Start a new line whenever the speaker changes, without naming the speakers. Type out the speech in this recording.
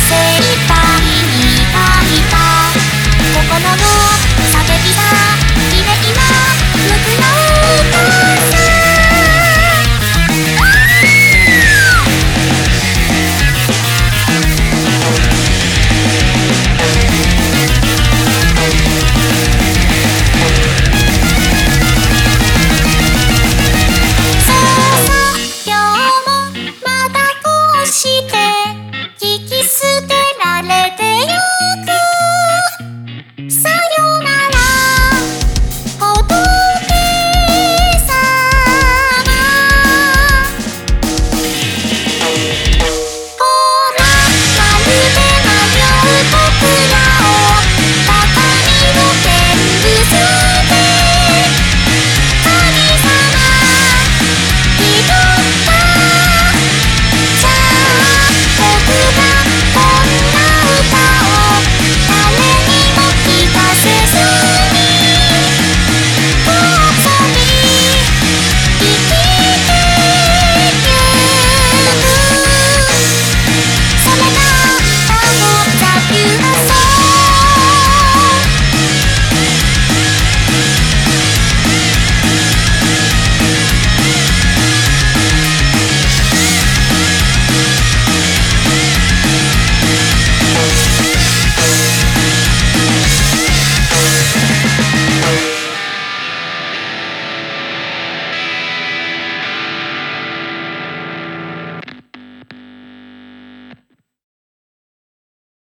say